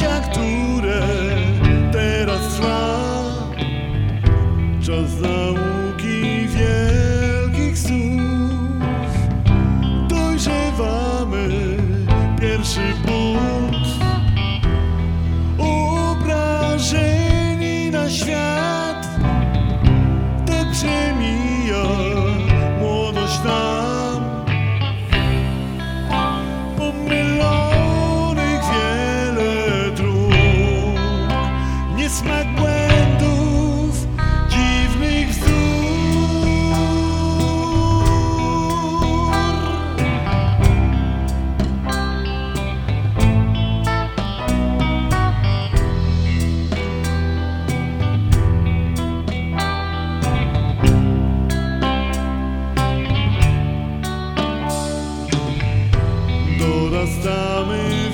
jak tu. zostamy